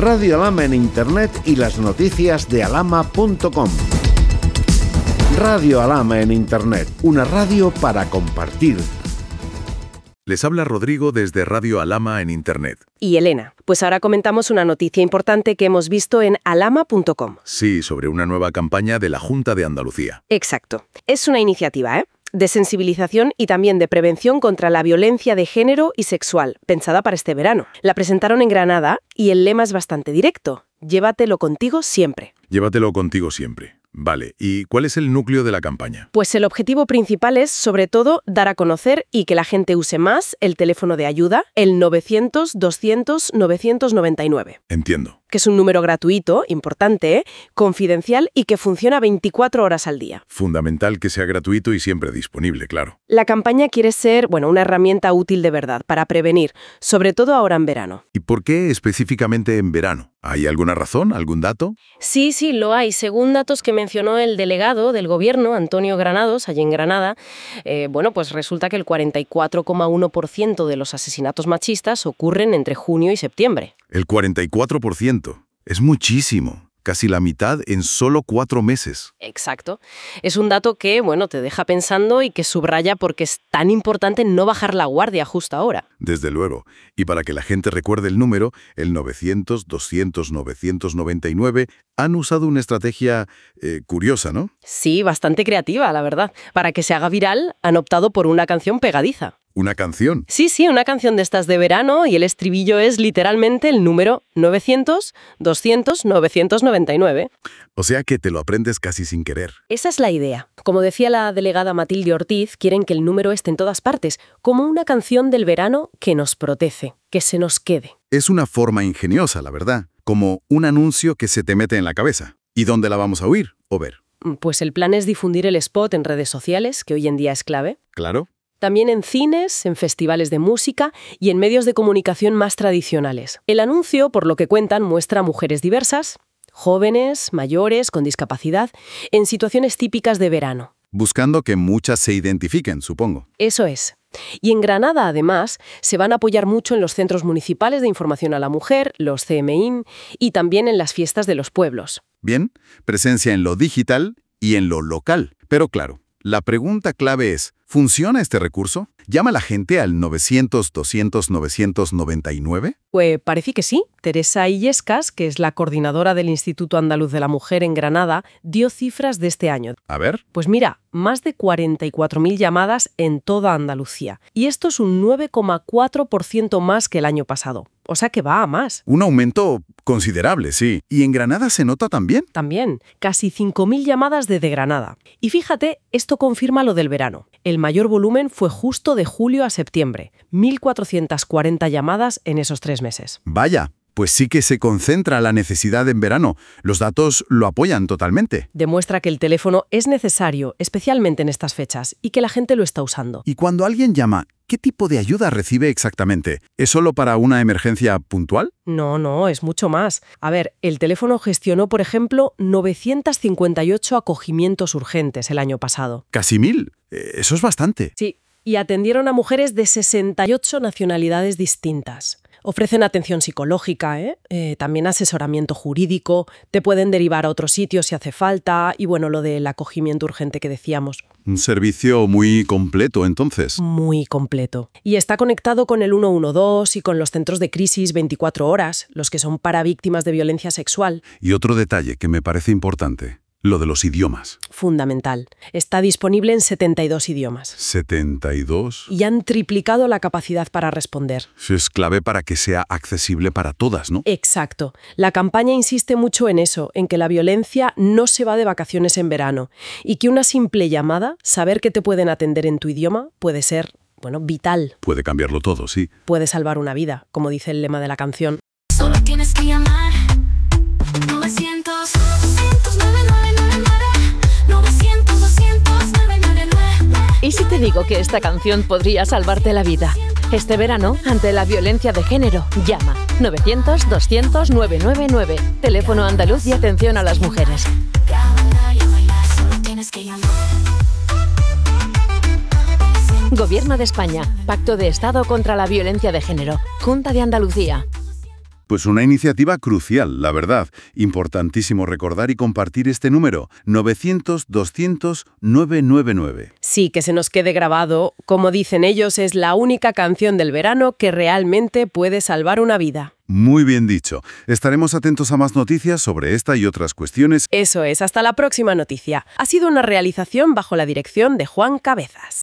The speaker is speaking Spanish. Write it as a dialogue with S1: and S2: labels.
S1: Radio Alama en Internet y las noticias de alama.com. Radio Alama en Internet, una radio para compartir.
S2: Les habla Rodrigo desde Radio Alama en Internet.
S3: Y Elena, pues ahora comentamos una noticia importante que hemos visto en alama.com.
S2: Sí, sobre una nueva campaña de la Junta de Andalucía.
S3: Exacto. Es una iniciativa, ¿eh? De sensibilización y también de prevención contra la violencia de género y sexual, pensada para este verano. La presentaron en Granada y el lema es bastante directo. Llévatelo contigo siempre.
S2: Llévatelo contigo siempre. Vale, ¿y cuál es el núcleo de la campaña?
S3: Pues el objetivo principal es, sobre todo, dar a conocer y que la gente use más el teléfono de ayuda, el 900-200-999.
S2: Entiendo.
S3: Que es un número gratuito, importante, confidencial y que funciona 24 horas al día.
S2: Fundamental que sea gratuito y siempre disponible, claro.
S3: La campaña quiere ser, bueno, una herramienta útil de verdad para prevenir, sobre todo ahora en verano.
S2: ¿Y por qué específicamente en verano? ¿Hay alguna razón, algún dato?
S3: Sí, sí, lo hay. Según datos que mencionó el delegado del gobierno, Antonio Granados, allí en Granada, eh, bueno, pues resulta que el 44,1% de los asesinatos machistas ocurren entre junio y septiembre.
S2: El 44%. Es muchísimo casi la mitad en solo cuatro meses.
S3: Exacto. Es un dato que, bueno, te deja pensando y que subraya porque es tan importante no bajar la guardia justo ahora.
S2: Desde luego. Y para que la gente recuerde el número, el 900-200-999 han usado una estrategia eh, curiosa, ¿no?
S3: Sí, bastante creativa, la verdad. Para que se haga viral, han optado por una canción pegadiza.
S2: ¿Una canción?
S3: Sí, sí, una canción de estas de verano y el estribillo es literalmente el número 900-200-999.
S2: O sea que te lo aprendes casi sin querer.
S3: Esa es la idea. Como decía la delegada Matilde Ortiz, quieren que el número esté en todas partes, como una canción del verano que nos protege, que se nos quede.
S2: Es una forma ingeniosa, la verdad, como un anuncio que se te mete en la cabeza. ¿Y dónde la vamos a oír o ver?
S3: Pues el plan es difundir el spot en redes sociales, que hoy en día es clave.
S2: Claro
S3: también en cines, en festivales de música y en medios de comunicación más tradicionales. El anuncio, por lo que cuentan, muestra a mujeres diversas, jóvenes, mayores, con discapacidad, en situaciones típicas de verano.
S2: Buscando que muchas se identifiquen, supongo.
S3: Eso es. Y en Granada, además, se van a apoyar mucho en los centros municipales de información a la mujer, los CMIN, y también en las fiestas de los pueblos.
S2: Bien, presencia en lo digital y en lo local. Pero claro, la pregunta clave es, ¿funciona este recurso? ¿Llama la gente al 900-200-999?
S3: Pues parece que sí. Teresa Illescas, que es la coordinadora del Instituto Andaluz de la Mujer en Granada, dio cifras de este año.
S2: A ver.
S3: Pues mira, más de 44.000 llamadas en toda Andalucía. Y esto es un 9,4% más que el año pasado. O sea que va a más.
S2: Un aumento considerable, sí. ¿Y en Granada se nota también?
S3: También. Casi 5.000 llamadas desde Granada. Y fíjate, esto confirma lo del verano. El mayor volumen fue justo de julio a septiembre. 1.440 llamadas en esos tres meses.
S2: Vaya, pues sí que se concentra la necesidad en verano. Los datos lo apoyan totalmente.
S3: Demuestra que el teléfono es necesario, especialmente en estas fechas, y que la gente lo está usando.
S2: Y cuando alguien llama, ¿qué tipo de ayuda recibe exactamente? ¿Es solo para una emergencia puntual?
S3: No, no, es mucho más. A ver, el teléfono gestionó, por ejemplo, 958 acogimientos urgentes el año pasado.
S2: ¿Casi mil? Eh, eso es bastante.
S3: Sí, y atendieron a mujeres de 68 nacionalidades distintas. Ofrecen atención psicológica, ¿eh? Eh, también asesoramiento jurídico, te pueden derivar a otros sitios si hace falta, y bueno, lo del acogimiento urgente que decíamos.
S2: Un servicio muy completo, entonces.
S3: Muy completo. Y está conectado con el 112 y con los centros de crisis 24 horas, los que son para víctimas de violencia sexual.
S2: Y otro detalle que me parece importante. Lo de los idiomas.
S3: Fundamental. Está disponible en 72 idiomas.
S2: ¿72?
S3: Y han triplicado la capacidad para responder.
S2: Es clave para que sea accesible para todas, ¿no?
S3: Exacto. La campaña insiste mucho en eso, en que la violencia no se va de vacaciones en verano y que una simple llamada, saber que te pueden atender en tu idioma, puede ser, bueno, vital.
S2: Puede cambiarlo todo, sí.
S3: Puede salvar una vida, como dice el lema de la canción.
S4: Solo tienes que llamar
S5: digo que esta canción podría salvarte la vida? Este verano, ante la violencia de género, llama 900-200-999. Teléfono andaluz y atención a las mujeres. Gobierno de España. Pacto de Estado contra la Violencia de Género. Junta de Andalucía.
S2: Pues una iniciativa crucial, la verdad. Importantísimo recordar y compartir este número, 900-200-999.
S3: Sí, que se nos quede grabado. Como dicen ellos, es la única canción del verano que realmente puede salvar una vida.
S2: Muy bien dicho. Estaremos atentos a más noticias sobre esta y otras cuestiones.
S3: Eso es, hasta la próxima noticia. Ha sido una realización bajo la dirección de Juan Cabezas.